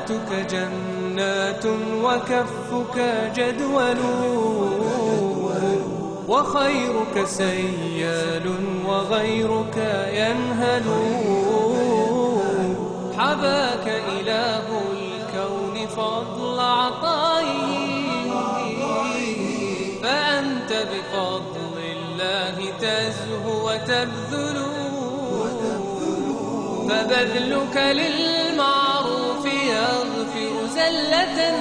حياتك جنات وكفك جدول وخيرك سيال وغيرك ينهل حباك إله الكون فضل عطائه فأنت بفضل الله تزهو وتبذل فبذلك للمعروف زلة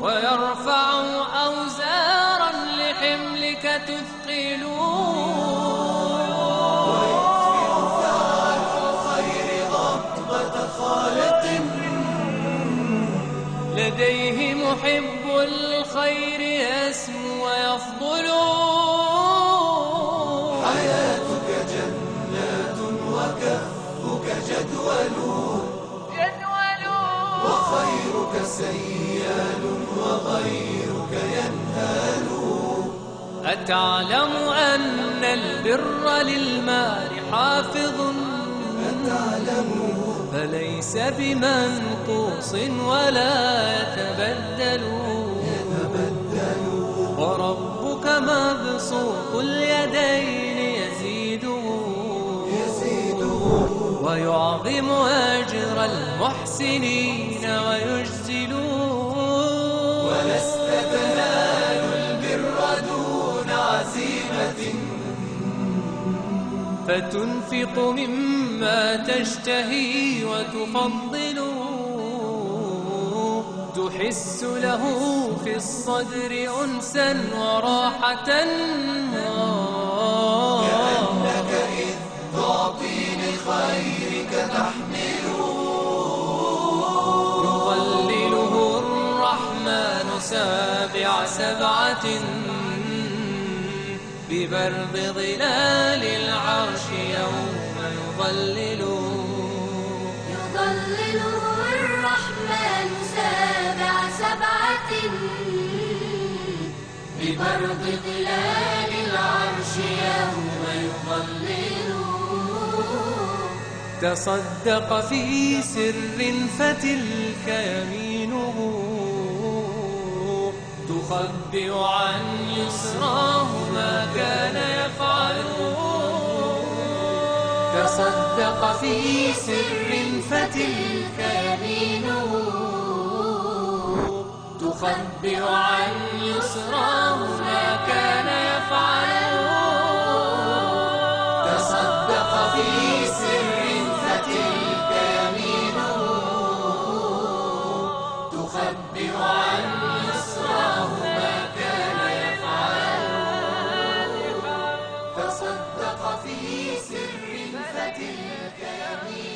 ويرفع أوزارا لحملك تثقل لديه محب الخير يسمو ويفضل وخيرك سيال وغيرك ينهال أتعلم أن البر للمال حافظ؟ أتعلم. فليس بمنقوص ولا يتبدل. يتبدل. وربك مبسوط اليدين ويعظم أجر المحسنين ويجزل ولست تنال البر دون عزيمة. فتنفق مما تشتهي وتفضل تحس له في الصدر أنسا وراحة. سابع سبعة ببرد ظلال العرش يوم يظلل. يضلله الرحمن سابع سبعة ببرد ظلال العرش يوم يضلل تصدق في سر فتلك يمينه يخبئ عن يسراه ما كان يفعل تصدق في سر فتلك تخبئ عن يسراه ما كان يفعل تصدق في سر فتلك تخبئ عن وفي سر فتلك يمين